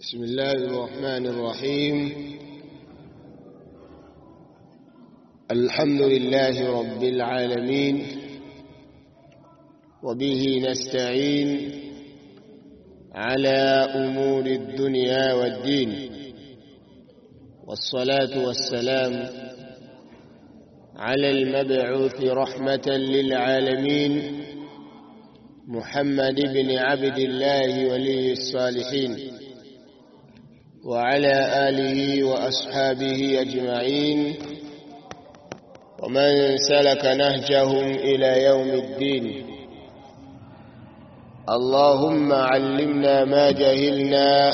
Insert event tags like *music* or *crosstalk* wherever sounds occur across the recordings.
بسم الله الرحمن الرحيم. الحمد لله رب العالمين وبه نستعين على أمور الدنيا والدين. والصلاة والسلام على المبعوث رحمة للعالمين محمد بن عبد الله ولي الصالحين. وعلى آله وأصحابه أجمعين. ومن سلك نهجهم إلى يوم الدين. اللهم علمنا ما جهلنا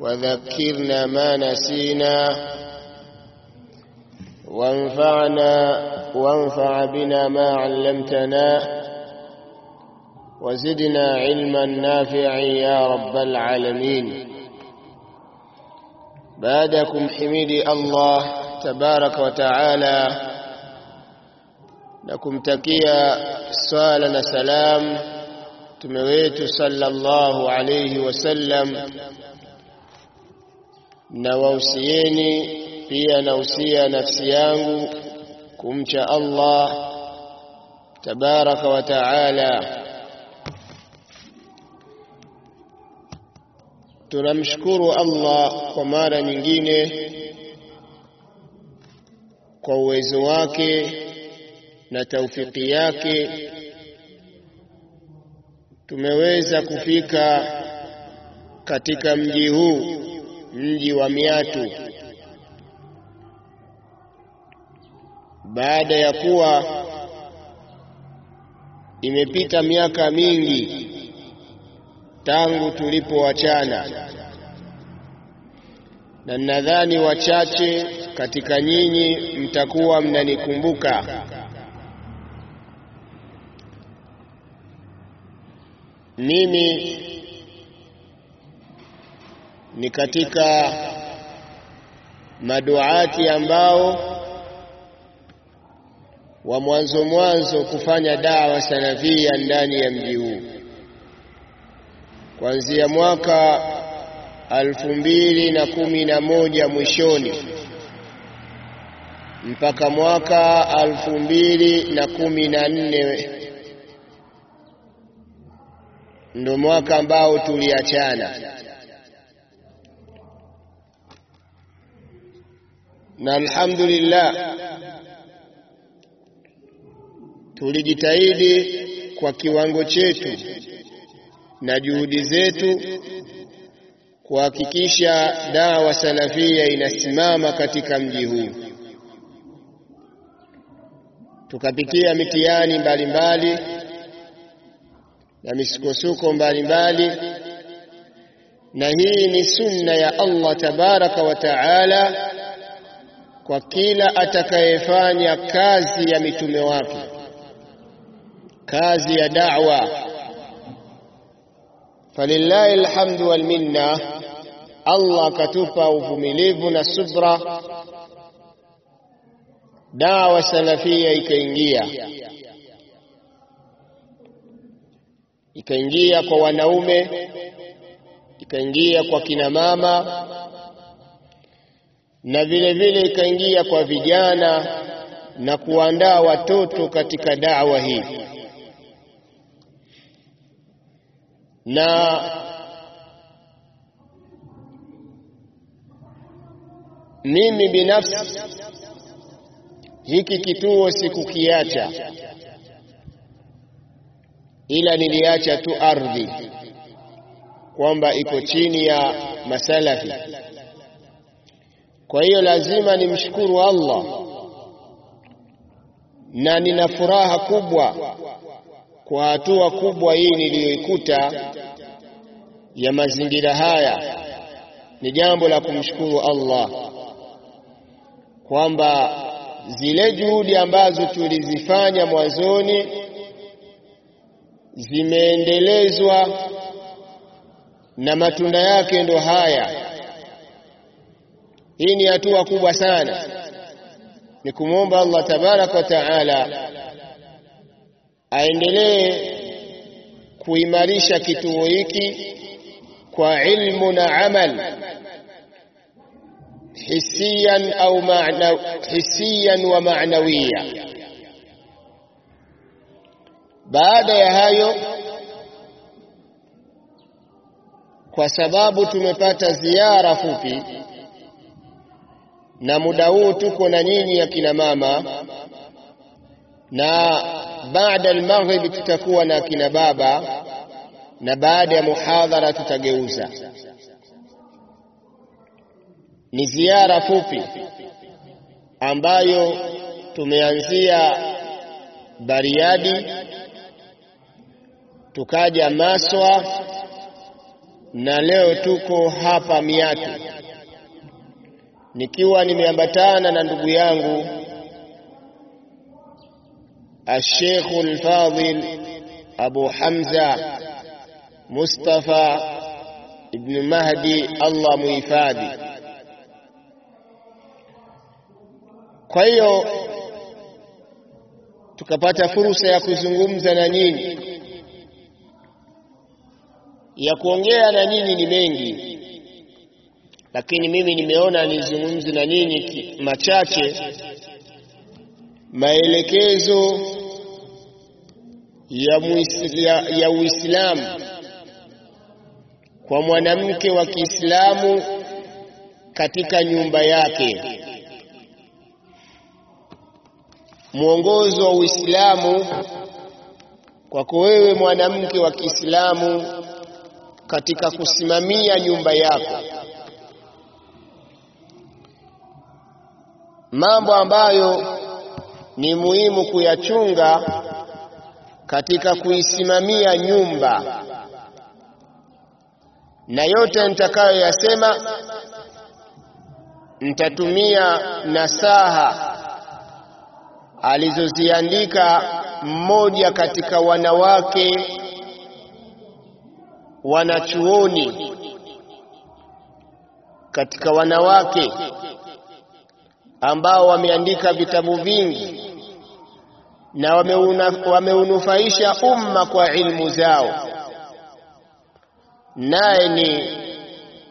وذكرنا ما نسينا. وانفعنا وانفع بنا ما علمتنا. وزدنا علما نافعا يا رب العالمين. بعد كمحمد الله تبارك وتعالى. لكم تكيا صلاة سلام. تمويت صلى الله عليه وسلم. نووسييني في نوسيا نفسيان كمشى الله تبارك وتعالى. Tunamshukuru Allah kwa mara nyingine kwa uwezo wake na taufiki yake. Tumeweza kufika katika mji huu mji wa Miatu. Baada ya kuwa imepita miaka mingi tangu tulipoachana. Na nadhani wachache katika nyinyi mtakuwa mnanikumbuka. Mimi ni katika maduati ambao wa mwanzo mwanzo kufanya dawa salafia ndani ya mji huu kuanzia mwaka alfu mbili na kumi na moja mwishoni mpaka mwaka alfu mbili na kumi na nne ndo mwaka ambao tuliachana. Na alhamdulillah tulijitahidi kwa kiwango chetu na juhudi zetu kuhakikisha dawa salafia inasimama katika mji huu. Tukapitia mitihani mbalimbali na misukosuko mbalimbali na hii ni sunna ya Allah tabaraka wa taala kwa kila atakayefanya kazi ya mitume wake kazi ya da'wa falillahi alhamdu wal minna. Allah akatupa uvumilivu na subra. Dawa salafia ikaingia. Ikaingia kwa wanaume ikaingia kwa kina mama na vile vile ikaingia kwa vijana na kuandaa watoto katika dawa hii na mimi binafsi hiki kituo sikukiacha ila niliacha tu ardhi kwamba iko chini ya masalafi. Kwa hiyo lazima nimshukuru Allah na nina furaha kubwa kwa hatua kubwa hii niliyoikuta ya mazingira haya ni jambo la kumshukuru Allah kwamba zile juhudi ambazo tulizifanya mwanzoni zimeendelezwa na matunda yake ndo haya. Hii ni hatua kubwa sana, ni kumwomba Allah tabaraka wa taala aendelee kuimarisha kituo hiki kwa ilmu na amal hisian au maana hisiyan wa maanawiya. Baada ya hayo, kwa sababu tumepata ziara fupi na muda huu tuko na nyinyi akina mama, na baada al-maghrib tutakuwa na akina baba, na baada ya muhadhara tutageuza. Ni ziara fupi ambayo tumeanzia Bariadi tukaja Maswa na leo tuko hapa Miatu, nikiwa nimeambatana na ndugu yangu Al-Sheikh أبو حمزة مصطفى ابن مهدي الله muhifadhi. Kwa hiyo tukapata fursa ya kuzungumza na nyinyi, ya kuongea na nyinyi ni mengi, lakini mimi nimeona nizungumze na nyinyi machache, maelekezo ya, ya, ya Uislamu. Kwa mwanamke wa Kiislamu katika nyumba yake. Mwongozo wa Uislamu kwako wewe mwanamke wa Kiislamu katika kusimamia nyumba yako, mambo ambayo ni muhimu kuyachunga katika kuisimamia nyumba, na yote nitakayoyasema nitatumia nasaha alizoziandika mmoja katika wanawake wanachuoni katika wanawake ambao wameandika vitabu vingi na wameunufaisha umma kwa ilmu zao, naye ni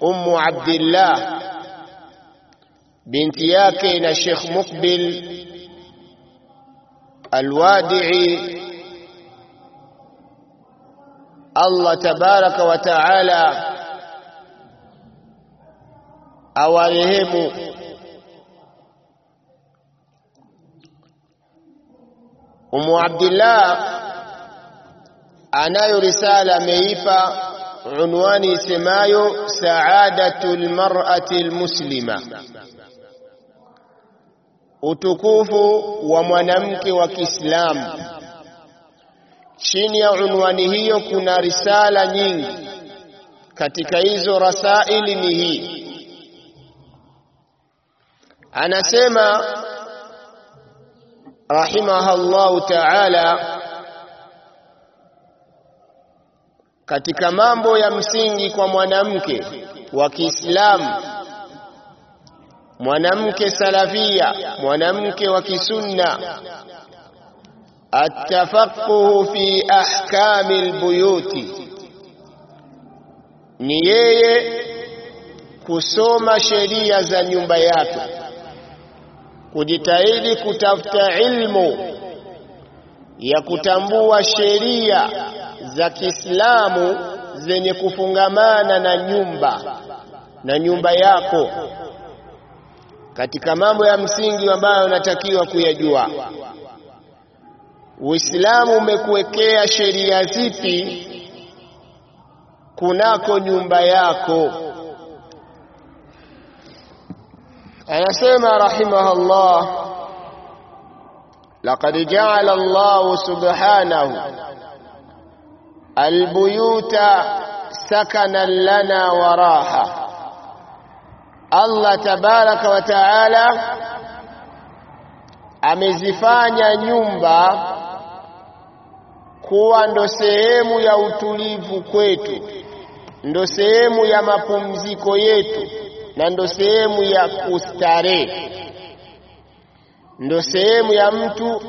Ummu Abdillah binti yake na Sheikh Mukbil Alwadii, Allah tabaraka wa taala awarehemu. Umu abdullah anayo risala ameipa unwani isemayo saadatu lmarati lmuslima utukufu wa mwanamke wa Kiislamu. Chini ya unwani hiyo kuna risala nyingi. Katika hizo rasaili ni hii, anasema rahimahullahu taala, katika mambo ya msingi kwa mwanamke wa Kiislamu mwanamke salafia, mwanamke wa kisunna, atafaquhu fi ahkami albuyuti, ni yeye kusoma sheria za nyumba yake, kujitahidi kutafuta ilmu ya kutambua sheria za Kiislamu zenye kufungamana na nyumba na nyumba yako katika mambo ya msingi ambayo unatakiwa kuyajua. Uislamu umekuwekea sheria zipi kunako nyumba yako? Anasema rahimahullah, laqad ja'ala Allah subhanahu albuyuta sakanan lana wa raha. Allah tabaraka wa taala amezifanya nyumba kuwa ndo sehemu ya utulivu kwetu, ndo sehemu ya mapumziko yetu, na ndo sehemu ya kustarehe, ndo sehemu ya mtu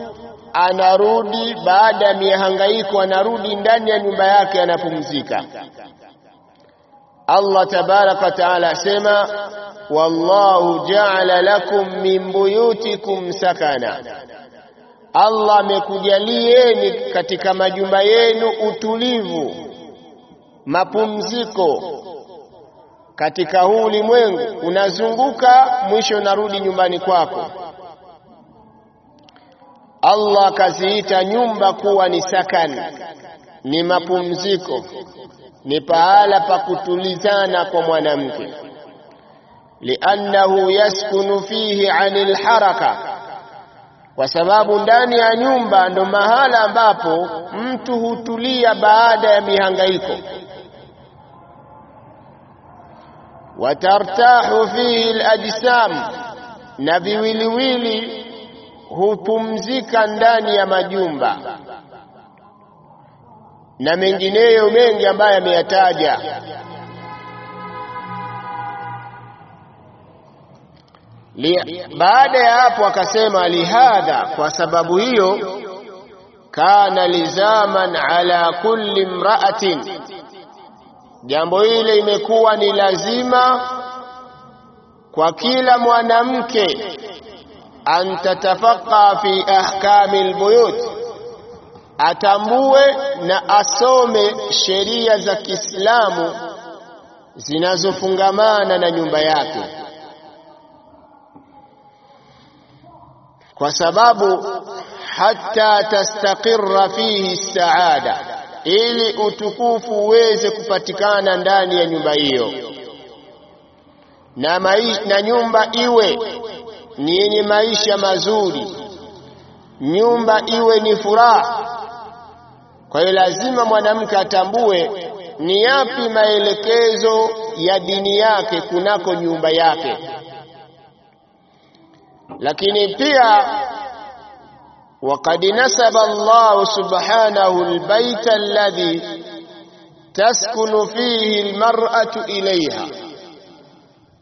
anarudi baada ya mihangaiko, anarudi ndani ya nyumba yake, anapumzika. Allah tabaraka wa taala asema wallahu ja'ala lakum min buyutikum sakana Allah amekujalieni katika majumba yenu utulivu mapumziko katika huu ulimwengu unazunguka mwisho unarudi nyumbani kwako. Allah akaziita nyumba kuwa ni sakani, ni mapumziko ni pahala pa kutulizana kwa mwanamke. Liannahu yaskunu fihi anil haraka kwa sababu ndani ya nyumba ndo mahala ambapo mtu hutulia baada ya mihangaiko watartahu fihi alajsam na viwiliwili hupumzika ndani ya majumba. Na mengineyo mengi ambayo ameyataja. Baada ya hapo akasema lihadha kwa sababu hiyo kana lizaman ala kulli imra'atin jambo hili imekuwa ni lazima kwa kila mwanamke. An tatafaqqa fi ahkami albuyut atambue na asome sheria za Kiislamu zinazofungamana na nyumba yake. Kwa sababu hata tastaqirra fihi saada ili utukufu uweze kupatikana ndani ya nyumba hiyo. Na, na nyumba iwe ni yenye maisha mazuri. Nyumba iwe ni furaha. Kwa hiyo lazima mwanamke atambue ni yapi maelekezo ya dini yake kunako nyumba yake. Lakini pia وقد نسب الله سبحانه البيت الذي تسكن فيه المرأة إليها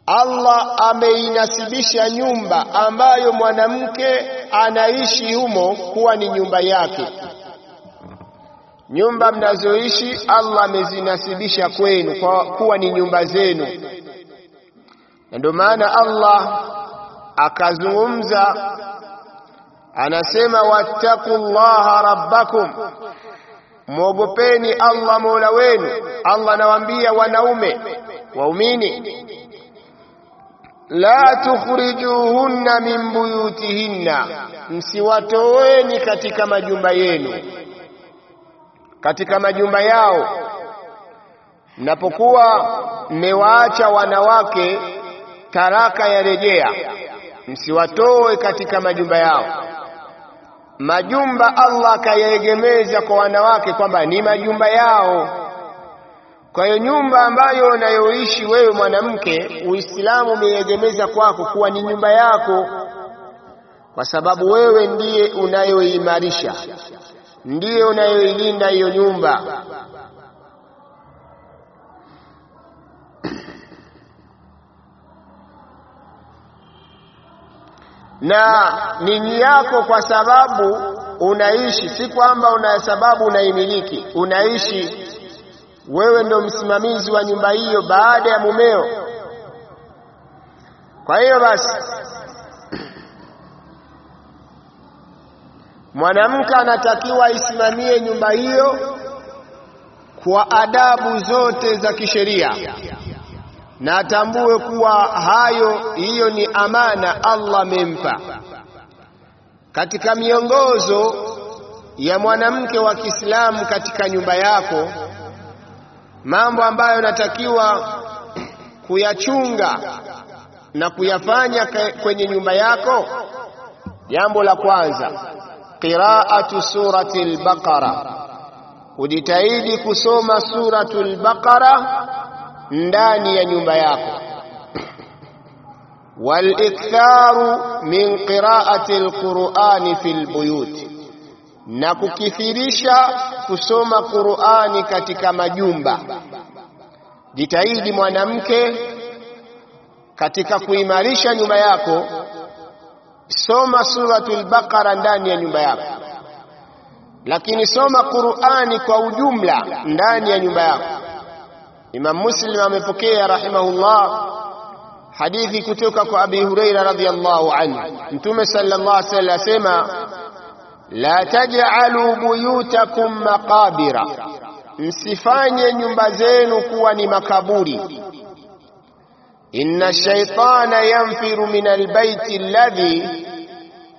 Allah ameinasibisha nyumba ambayo mwanamke anaishi humo kuwa ni nyumba yake. Nyumba mnazoishi Allah amezinasibisha kwenu kwa kuwa ni nyumba zenu, na ndio maana Allah akazungumza anasema wattaqullaha rabbakum, mwogopeni Allah mola wenu. Allah anawaambia wanaume waumini, la tukhrijuhunna min buyutihinna, msiwatoweni katika majumba yenu, katika majumba yao. Mnapokuwa mmewaacha wanawake, taraka yarejea msiwatoe katika majumba yao majumba Allah akayaegemeza kwa wanawake kwamba ni majumba yao. Kwa hiyo nyumba ambayo unayoishi wewe mwanamke, Uislamu umeegemeza kwako kuwa ni nyumba yako, kwa sababu wewe ndiye unayoimarisha, ndiye unayoilinda hiyo nyumba. Na ni yako kwa sababu unaishi, si kwamba una sababu unaimiliki. Unaishi wewe, ndio msimamizi wa nyumba hiyo baada ya mumeo. Kwa hiyo basi, *clears throat* mwanamke anatakiwa aisimamie nyumba hiyo kwa adabu zote za kisheria na atambue kuwa hayo hiyo ni amana Allah amempa. Katika miongozo ya mwanamke wa Kiislamu katika nyumba yako, mambo ambayo natakiwa kuyachunga na kuyafanya kwenye nyumba yako, jambo la kwanza, qiraatu surati al-Baqara, ujitahidi kusoma suratul Baqara ndani ya nyumba yako. Waliktharu min qiraati alqurani fi lbuyuti na kukithirisha kusoma Qurani katika majumba. Jitahidi mwanamke katika kuimarisha nyumba yako, soma suratul Baqara ndani ya nyumba yako, lakini soma Qurani kwa ujumla ndani ya nyumba yako Imam Muslim amepokea rahimahullah hadithi kutoka kwa Abi Huraira radhiyallahu anhu. Mtume sallallahu alaihi wasallam asema la taj'alu buyutakum maqabira, msifanye nyumba zenu kuwa ni makaburi. Inna shaytana yanfiru min albayti alladhi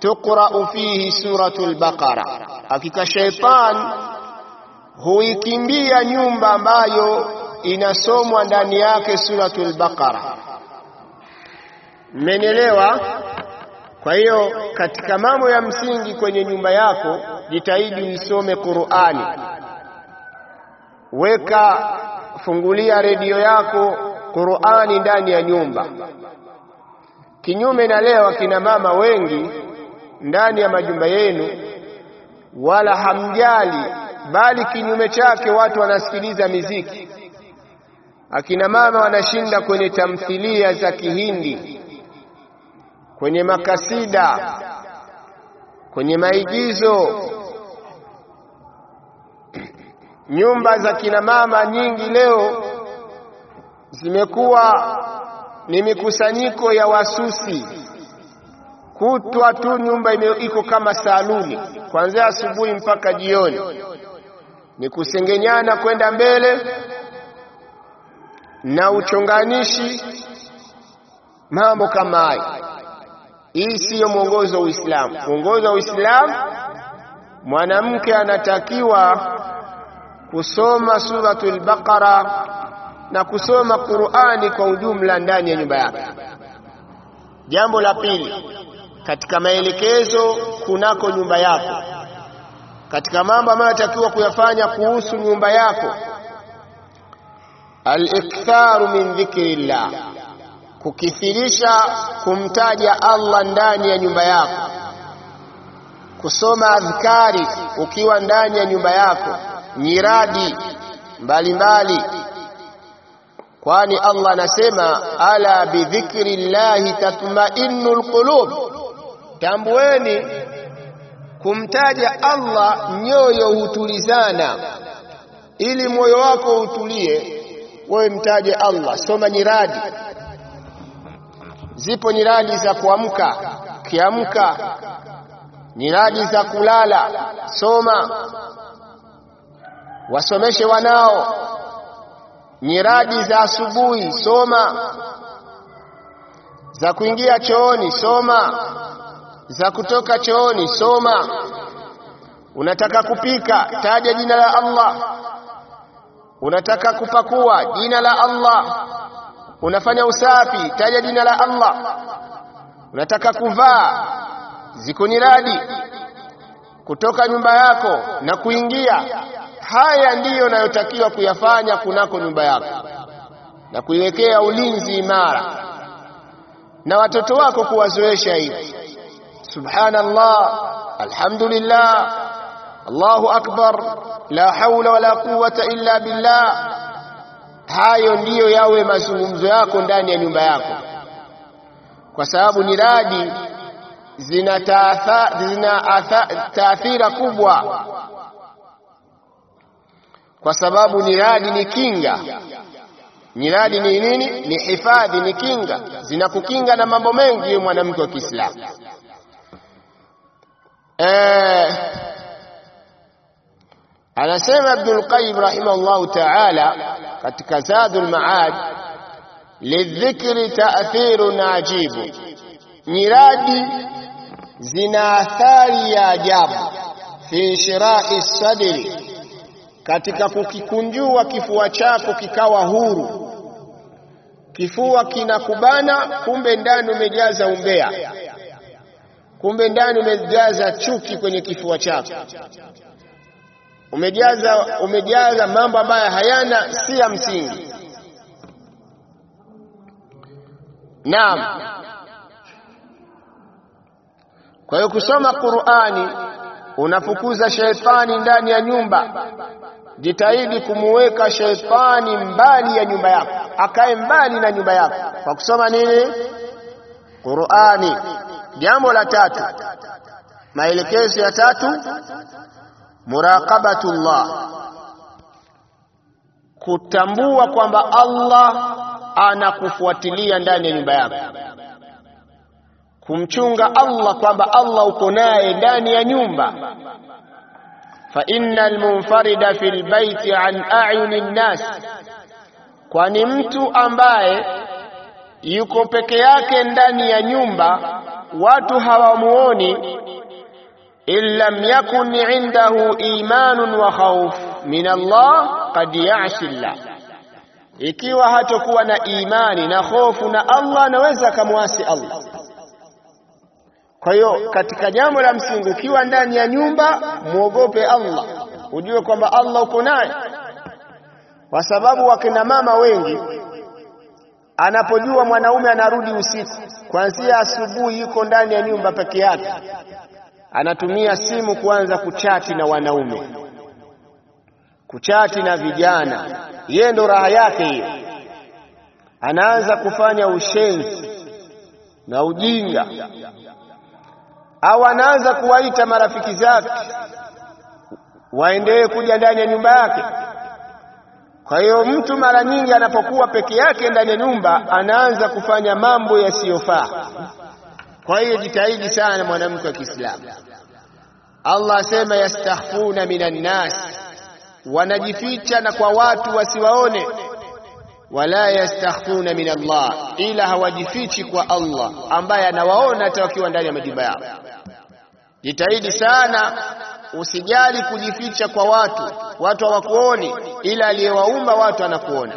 tuqra'u fihi suratul Baqara, hakika shaytan huikimbia nyumba ambayo inasomwa ndani yake suratul Baqara. Mmenielewa? Kwa hiyo katika mambo ya msingi kwenye nyumba yako, jitahidi uisome Qur'ani. Weka, fungulia redio yako Qur'ani ndani ya nyumba. Kinyume na leo, akina mama wengi ndani ya majumba yenu wala hamjali, bali kinyume chake, watu wanasikiliza miziki. Akina mama wanashinda kwenye tamthilia za Kihindi, kwenye makasida, kwenye maigizo. *clears throat* Nyumba za kina mama nyingi leo zimekuwa ni mikusanyiko ya wasusi, kutwa tu nyumba iko kama saluni, kuanzia asubuhi mpaka jioni, ni kusengenyana kwenda mbele na uchonganishi, mambo kama hayo. Hii siyo mwongozo wa Uislamu. Mwongozo wa Uislamu, mwanamke anatakiwa kusoma suratul Baqara na kusoma Qur'ani kwa ujumla ndani ya nyumba yake. Jambo la pili, katika maelekezo kunako nyumba yako, katika mambo ambayo anatakiwa kuyafanya kuhusu nyumba yako, al-iktharu min dhikrillah. Kukithirisha kumtaja Allah ndani ya nyumba yako, kusoma adhkari ukiwa ndani ya nyumba yako, nyiradi mbalimbali, kwani Allah anasema ala bidhikri llahi tatma'innul lqulub tambueni kumtaja Allah nyoyo hutulizana. Ili moyo wako utulie, wewe mtaje Allah, soma nyiradi Zipo nyiradi za kuamka, kiamka, nyiradi za kulala, soma. Wasomeshe wanao. Nyiradi za asubuhi, soma. Za kuingia chooni, soma. Za kutoka chooni, soma. Unataka kupika, taja jina la Allah. Unataka kupakua, jina la Allah. Unafanya usafi, taja jina la Allah. Unataka kuvaa, zikuniradi kutoka nyumba yako na kuingia. Haya ndiyo unayotakiwa kuyafanya kunako nyumba yako. Na kuiwekea ulinzi imara, na watoto wako kuwazoesha hivi: subhanallah, alhamdulillah, Allahu akbar, la haula wala quwwata illa billah. Hayo ndiyo yawe mazungumzo yako ndani ya nyumba yako, kwa sababu ni radi zina taathira kubwa, kwa sababu ni radi ni kinga. Nyiradi ni nini? Ni hifadhi, ni kinga, zinakukinga na mambo mengi, mwanamke wa Kiislamu. Eh, anasema Ibnul Qayyim rahimahullahu ta'ala katika Zadul Maad, lidhikri ta'thirun ajibu, nyiradi zina athari ya ajabu, fi shirahi sadri, katika kukikunjua kifua chako kikawa huru. Kifua kinakubana, kumbe ndani umejaza umbea, kumbe ndani umejaza chuki kwenye kifua chako umejaza umejaza mambo ambayo hayana si ya msingi. Naam. Kwa hiyo kusoma Qur'ani unafukuza sheitani ndani ya nyumba. Jitahidi kumuweka sheitani mbali ya nyumba yako, akae mbali na nyumba yako kwa kusoma nini? Qur'ani. Jambo la tatu, maelekezo ya tatu muraqabatullah, kutambua kwamba Allah anakufuatilia ndani ya nyumba yako, kumchunga Allah kwamba Allah uko naye ndani ya nyumba. fa innal munfarida fil baiti an a'yuni nnas, kwani mtu ambaye yuko peke yake ndani ya nyumba watu hawamuoni, in lam yakun indahu imanun wa khawf min Allah qad ya'si Allah, ikiwa hatokuwa na imani na hofu na Allah anaweza akamwasi Allah. Kwa hiyo katika jambo la msingi, ukiwa ndani ya nyumba muogope Allah, ujue kwamba Allah uko naye, kwa sababu wakina mama wengi anapojua mwanaume anarudi usiku, kuanzia asubuhi yuko ndani ya nyumba peke yake, anatumia simu kuanza kuchati na wanaume, kuchati na vijana, yeye ndo raha yake hiyo. Anaanza kufanya ushenzi na ujinga, au anaanza kuwaita marafiki zake waendee kuja ndani ya nyumba yake. Kwa hiyo mtu mara nyingi anapokuwa peke yake ndani ya nyumba anaanza kufanya mambo yasiyofaa. Kwa hiyo jitahidi sana mwanamke wa Kiislamu. Allah asema yastakhfuna minan nas, wanajificha na kwa watu wasiwaone. Wala yastakhfuna min Allah, ila hawajifichi kwa Allah ambaye anawaona hata wakiwa ndani ya majumba yao. Jitahidi sana usijali kujificha kwa watu, watu hawakuoni, ila aliyewaumba watu anakuona.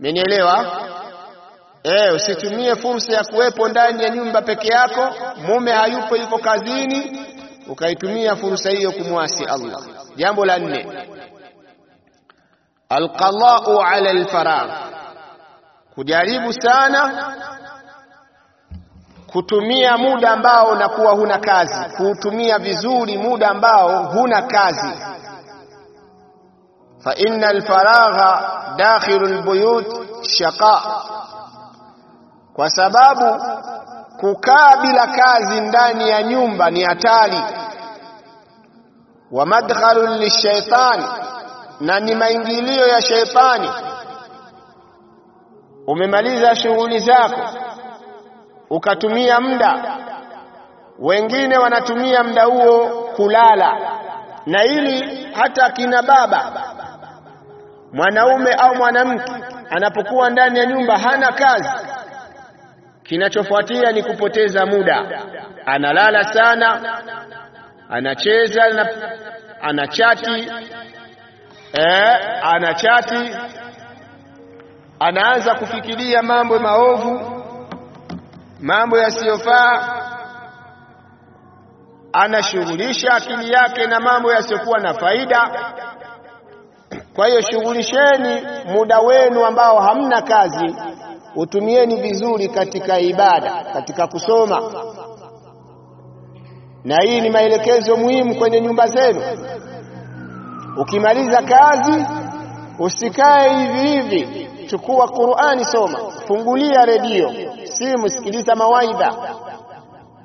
Umenielewa? Eh, usitumie fursa ya kuwepo ndani ya nyumba peke yako, mume hayupo, yuko kazini, ukaitumia fursa hiyo kumwasi Allah. Jambo la nne, alqadau ala alfaragh, kujaribu sana kutumia muda ambao unakuwa huna kazi, kuutumia vizuri muda ambao huna kazi. fa inna alfaragha dakhilu albuyut shaqa, kwa sababu kukaa bila kazi ndani ya nyumba ni hatari. wa madkhalu lishaitani, na ni maingilio ya shaitani. Umemaliza shughuli zako ukatumia muda, wengine wanatumia muda huo kulala, na ili hata akina baba, mwanaume au mwanamke anapokuwa ndani ya nyumba hana kazi, kinachofuatia ni kupoteza muda. Analala sana, anacheza na anachati, eh, anachati, anaanza kufikiria mambo maovu mambo yasiyofaa, anashughulisha akili yake na mambo yasiyokuwa na faida. Kwa hiyo shughulisheni muda wenu ambao hamna kazi, utumieni vizuri katika ibada, katika kusoma, na hii ni maelekezo muhimu kwenye nyumba zenu. Ukimaliza kazi usikae hivi hivi, chukua Qur'ani, soma, fungulia redio simu, sikiliza mawaidha.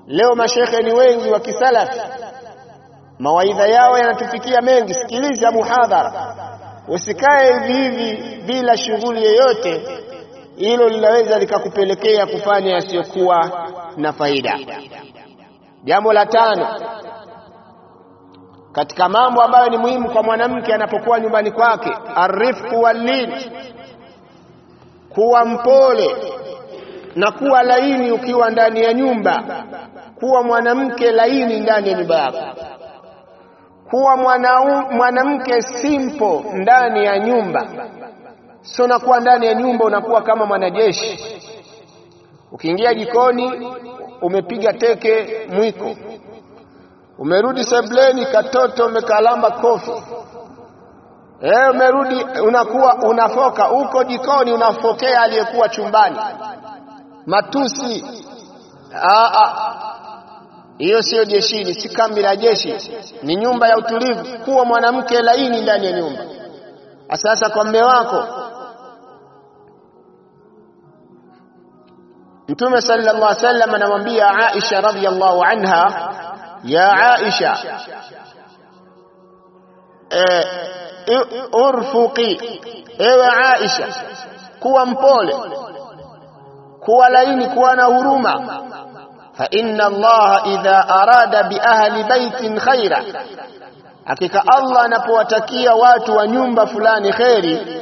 Leo mashekhe ni wengi wa kisalafi, mawaidha yao yanatufikia mengi. Sikiliza muhadhara, usikae hivi hivi bila shughuli yoyote. Hilo linaweza likakupelekea kufanya yasiyokuwa na faida. Jambo la tano katika mambo ambayo ni muhimu kwa mwanamke anapokuwa nyumbani kwake, arifqu wallin, kuwa mpole na kuwa laini ukiwa ndani ya nyumba. Kuwa mwanamke laini ndani ya nyumba yako, kuwa mwanamke simple ndani ya nyumba, sio unakuwa ndani ya nyumba unakuwa kama mwanajeshi. Ukiingia jikoni umepiga teke mwiko, umerudi sebleni katoto umekalamba kofi Eh, umerudi unakuwa unafoka uko jikoni unafokea aliyekuwa chumbani matusi. Hiyo sio jeshini, si kambi la jeshi, ni nyumba ya utulivu. Kuwa mwanamke laini ndani ya nyumba. Sasa kwa mme wako, Mtume sallallahu alaihi wasallam anamwambia Aisha radhiyallahu anha, ya Aisha, eh, urfuqi, ewe Aisha, kuwa mpole, kuwa laini, kuwa na huruma. Fa inna Allaha idha arada bi ahli baitin khaira, hakika Allah anapowatakia watu wa nyumba fulani kheri,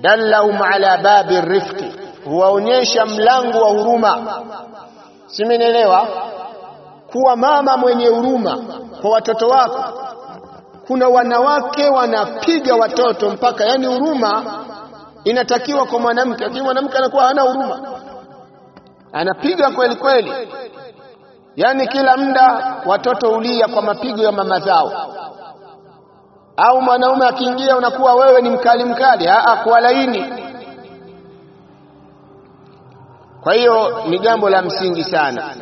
dallahum ala babi rifqi, huwaonyesha mlango wa huruma. simenelewa Kuwa mama mwenye huruma kwa watoto wako. Kuna wanawake wanapiga watoto mpaka, yani huruma inatakiwa kwa mwanamke, lakini mwanamke anakuwa hana huruma, anapiga kweli kweli, yani kila muda watoto ulia kwa mapigo ya mama zao. Au mwanaume akiingia unakuwa wewe ni mkali mkali, a kwa laini. Kwa hiyo ni jambo la msingi sana.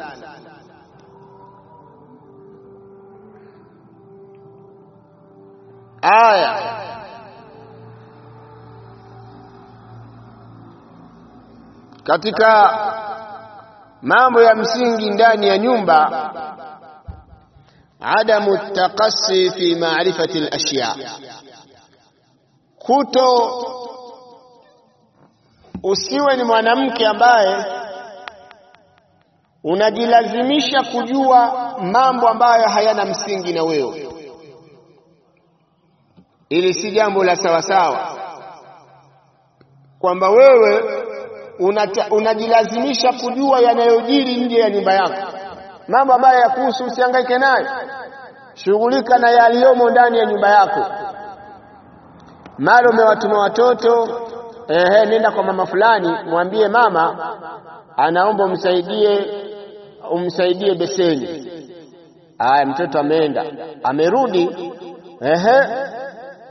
Aya, katika mambo ya msingi ndani ya nyumba, adamu takasi fi maarifati al-ashya, kuto usiwe ni mwanamke ambaye unajilazimisha kujua mambo ambayo hayana msingi na wewe. Ili si jambo la sawasawa, kwamba wewe unata, unajilazimisha kujua yanayojiri nje ya nyumba yako, mambo ambayo yakuhusu usihangaike nayo, shughulika na yaliyomo ndani ya nyumba yako. Mara umewatuma watoto, ehe, nenda kwa mama fulani, mwambie mama anaomba umsaidie, umsaidie beseni. Aya, mtoto ameenda, amerudi, ehe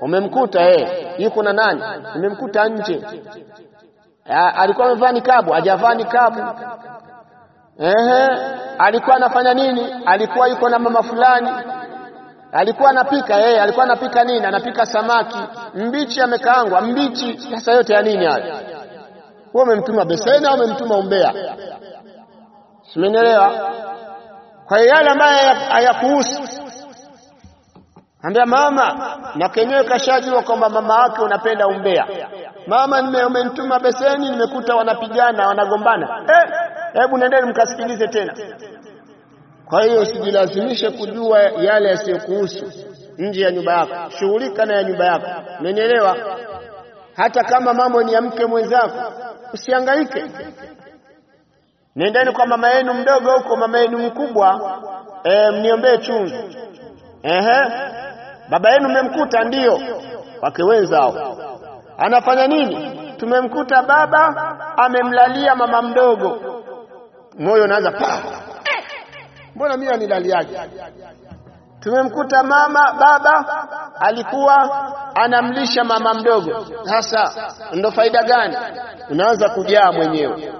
umemkuta eh yuko na nani? Umemkuta nje. Alikuwa amevaa nikabu? Hajavaa nikabu. Ehe, alikuwa anafanya nini? Alikuwa yuko na mama fulani. Alikuwa anapika yeye, alikuwa anapika nini? Anapika samaki mbichi, amekaangwa mbichi. Sasa yote ya nini hayo? Wewe umemtuma beseni au umemtuma umbea? Simenielewa? Kwa hiyo yale ambayo hayakuhusu Ambia mama, na kenyewe kashajua kwamba mama wake unapenda umbea. Mama, nime umenituma beseni, nimekuta wanapigana wanagombana. Eh, hebu nendeni mkasikilize tena. Kwa hiyo usijilazimishe kujua yale yasiyokuhusu nje ya nyumba yako, shughulika na ya nyumba yako. Umenielewa? Hata kama mambo ni ya mke mwenzako, usihangaike. Nendeni kwa mama yenu mdogo huko, mama yenu mkubwa, eh, mniombee chungu. Ehe, baba yenu mmemkuta? Ndiyo. Wake wenzao anafanya nini? Tumemkuta baba amemlalia mama mdogo. Moyo unaanza mbona mimi anilaliaje? Tumemkuta mama baba alikuwa anamlisha mama mdogo. Sasa ndo faida gani? Unaanza kujaa mwenyewe,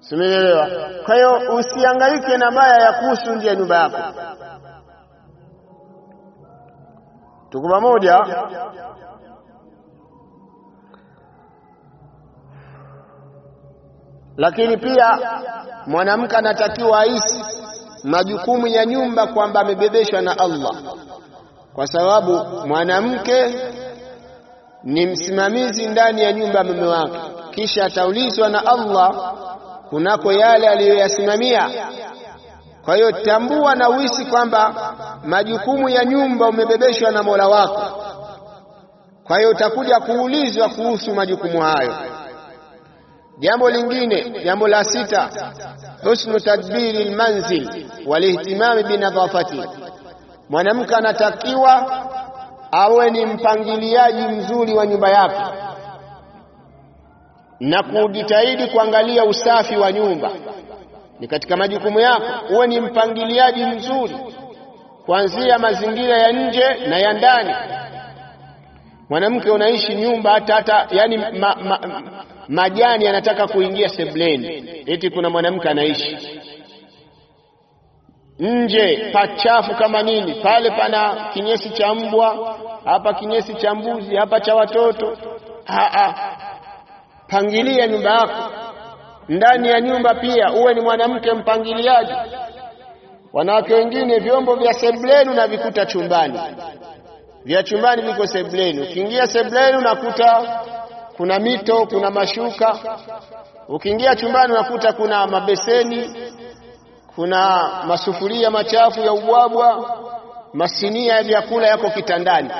simeelewa? Kwa hiyo usihangaike na maya ya kuhusu nje ya nyumba yako. Tuko pamoja? Lakini pia mwanamke anatakiwa aisi majukumu ya nyumba kwamba amebebeshwa na Allah, kwa sababu mwanamke ni msimamizi ndani ya nyumba ya mume wake, kisha ataulizwa na Allah kunako yale aliyoyasimamia. Kwa hiyo tambua na uisi kwamba majukumu ya nyumba umebebeshwa na Mola wako. Kwa hiyo utakuja kuulizwa kuhusu majukumu hayo. Jambo lingine, jambo la sita, husnu tadbiri lmanzil walihtimami binadhafati. Mwanamke anatakiwa awe ni mpangiliaji mzuri wa nyumba yake na kujitahidi kuangalia usafi wa nyumba ni katika majukumu yako. Uwe ni mpangiliaji mzuri kuanzia mazingira ya nje na ya ndani. Mwanamke unaishi nyumba hata hata yani ma, ma, majani anataka kuingia sebleni, eti kuna mwanamke anaishi nje, pachafu kama nini, pale pana kinyesi cha mbwa, hapa kinyesi cha mbuzi, hapa cha watoto. Aa, pangilia nyumba yako ndani ya nyumba pia uwe ni mwanamke mpangiliaji. Wanawake wengine vyombo vya sebleni na vikuta chumbani, vya chumbani viko sebleni. Ukiingia sebleni unakuta kuna mito, kuna mashuka. Ukiingia chumbani unakuta kuna mabeseni, kuna masufuria machafu ya ubwabwa, masinia ya vyakula yako kitandani.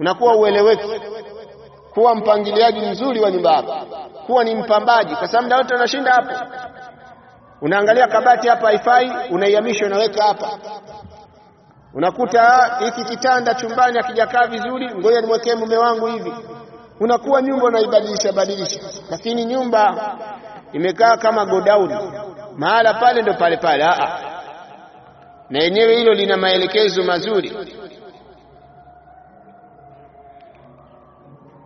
Unakuwa ueleweki kuwa mpangiliaji mzuri wa nyumba yako, kuwa ni mpambaji, kwa sababu wote unashinda hapo. Unaangalia kabati hapa haifai, unaihamisha unaweka hapa. Unakuta hiki kitanda chumbani akijakaa vizuri, ngoja nimwekee mume wangu hivi. Unakuwa nyumba unaibadilisha badilisha, lakini nyumba imekaa kama godauni mahala pale ndo pale pale. Aa, na yenyewe hilo lina maelekezo mazuri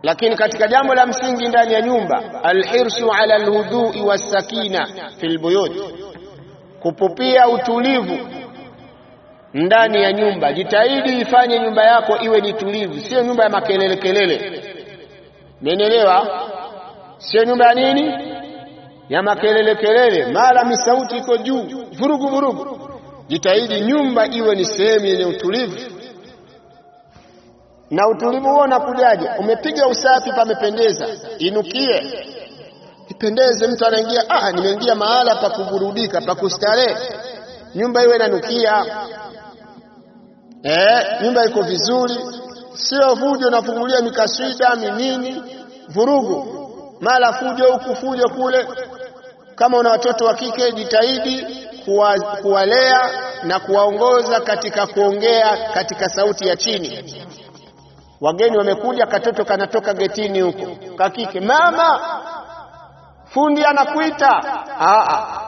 lakini katika jambo la msingi ndani ya nyumba, alhirsu ala alhudui wassakina fi buyut, kupupia utulivu ndani ya nyumba. Jitahidi ifanye nyumba yako iwe ni tulivu, sio nyumba ya makelele kelele. Umeelewa? Sio nyumba ya nini, ya makelele kelele, mara misauti iko juu, vurugu vurugu. Jitahidi nyumba iwe ni sehemu yenye utulivu na utulivu huo unakujaje? Umepiga usafi, pamependeza, inukie, ipendeze. Mtu anaingia, ah, nimeingia mahala pa kuburudika, pa kustarehe. Nyumba iwe inanukia, eh, nyumba iko vizuri, sio fujo. nafungulia mikaswida minini, vurugu, mala fujo huku, fujo kule. Kama una watoto wa kike, jitahidi kuwa, kuwalea na kuwaongoza katika kuongea katika sauti ya chini Wageni wamekuja, katoto kanatoka getini huko kakike, mama fundi anakuita. Aa,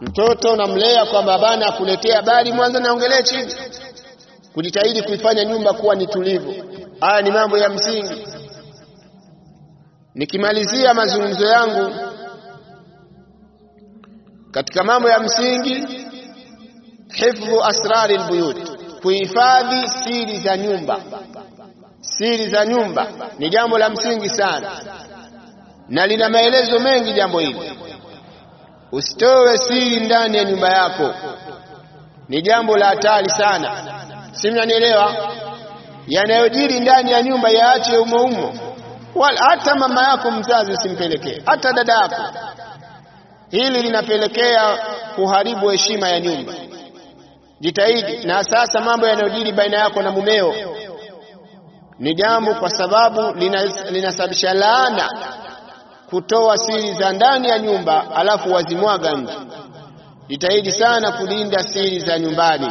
mtoto namlea kwamba bana akuletea habari, mwanzo naongelee chini. Kujitahidi kuifanya nyumba kuwa ni tulivu. Haya ni mambo ya msingi. Nikimalizia mazungumzo yangu katika mambo ya msingi, hifdhu asrari albuyut, kuhifadhi siri za nyumba siri za nyumba ni jambo la msingi sana, na lina maelezo mengi jambo hili. usitowe siri ndani ya nyumba yako, ni jambo la hatari sana, si mnanielewa? Yanayojiri ndani ya nyumba yaache umo umo, wala hata mama yako mzazi usimpelekee, hata dada yako. Hili linapelekea kuharibu heshima ya nyumba. Jitahidi. Na sasa mambo yanayojiri baina yako na mumeo ni jambo kwa sababu linasababisha laana, kutoa siri za ndani ya nyumba alafu wazimwaga nje. Jitahidi sana kulinda siri za nyumbani,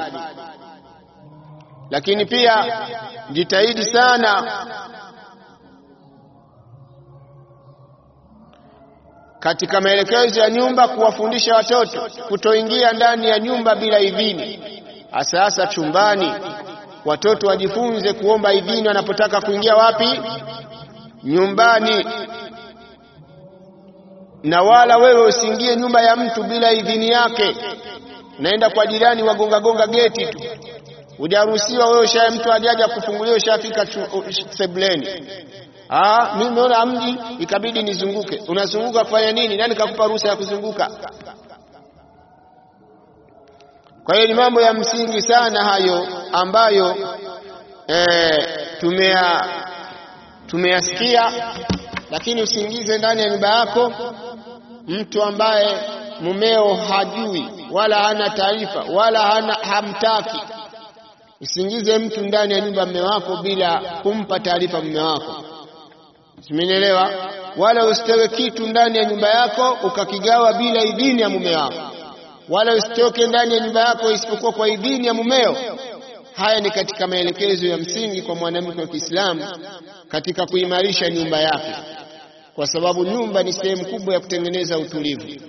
lakini pia jitahidi sana katika maelekezo ya nyumba kuwafundisha watoto kutoingia ndani ya nyumba bila idhini, hasa chumbani. Watoto wajifunze kuomba idhini wanapotaka kuingia wapi? Nyumbani. Na wala wewe usiingie nyumba ya mtu bila idhini yake. naenda kwa jirani, wagonga gonga geti tu, hujaruhusiwa wewe. ushaye mtu ajaja kufungulia, ushafika sebuleni. Ah, mimi nimeona mji ikabidi nizunguke. Unazunguka kufanya nini? Nani kakupa ruhusa ya kuzunguka? Kwa hiyo ni mambo ya msingi sana hayo ambayo eh, tumea tumeyasikia, lakini usiingize ndani ya nyumba yako mtu ambaye mumeo hajui wala hana taarifa wala hana hamtaki. Usiingize mtu ndani ya nyumba mme wako bila kumpa taarifa mume wako, simenielewa? Wala usitoe kitu ndani ya nyumba yako ukakigawa bila idhini ya mume wako wala usitoke ndani ya nyumba yako isipokuwa kwa idhini ya mumeo. Haya ni katika maelekezo ya msingi kwa mwanamke wa Kiislamu katika kuimarisha nyumba yake, kwa sababu nyumba ni sehemu kubwa ya kutengeneza utulivu.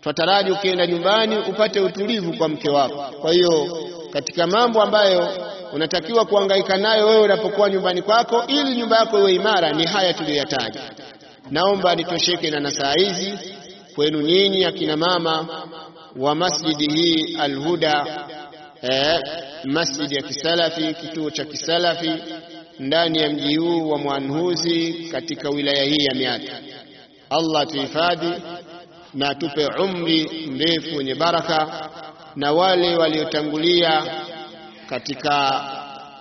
Twataraji ukienda nyumbani upate utulivu kwa mke wako. Kwa hiyo katika mambo ambayo unatakiwa kuhangaika nayo wewe unapokuwa nyumbani kwako ili nyumba yako iwe imara ni haya tuliyoyataja. Naomba nitosheke na nasaha hizi kwenu nyinyi akina mama wa masjidi hii Alhuda, eh, masjidi ya kisalafi, kituo cha kisalafi ndani ya mji huu wa Mwanhuzi katika wilaya hii ya Miata. Allah tuhifadhi na tupe umri mrefu wenye baraka, na wale waliotangulia katika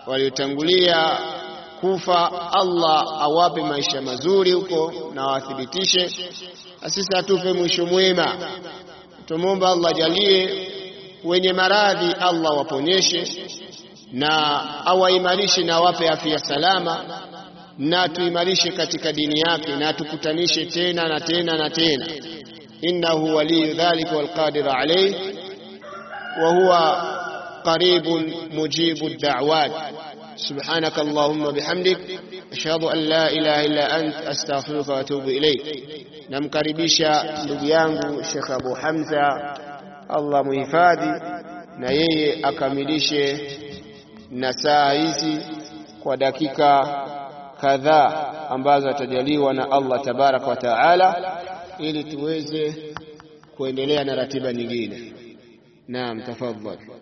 waliotangulia kufa, Allah awape maisha mazuri huko na awathibitishe, na sisi atupe mwisho mwema. Tumwomba Allah jalie wenye maradhi, Allah waponyeshe na awaimarishe na awape afya salama, na tuimarishe katika dini yake na tukutanishe tena na tena na tena. innahu waliyu dhalika walqadiru alayh وهو قريب مجيب الدعوات سبحانك اللهم بحمدك أشهد أن لا إله إلا أنت أستغفرك وأتوب إليك نم كاريبيشا لبيانغو شيخ أبو حمزة الله مهفادي نيي أكاميليشي نسائيزي ودقيقة كذا أمبازة تجلي ونا الله تبارك وتعالى إلي تويزي kuendelea na ratiba nyingine. Naam, tafadhali.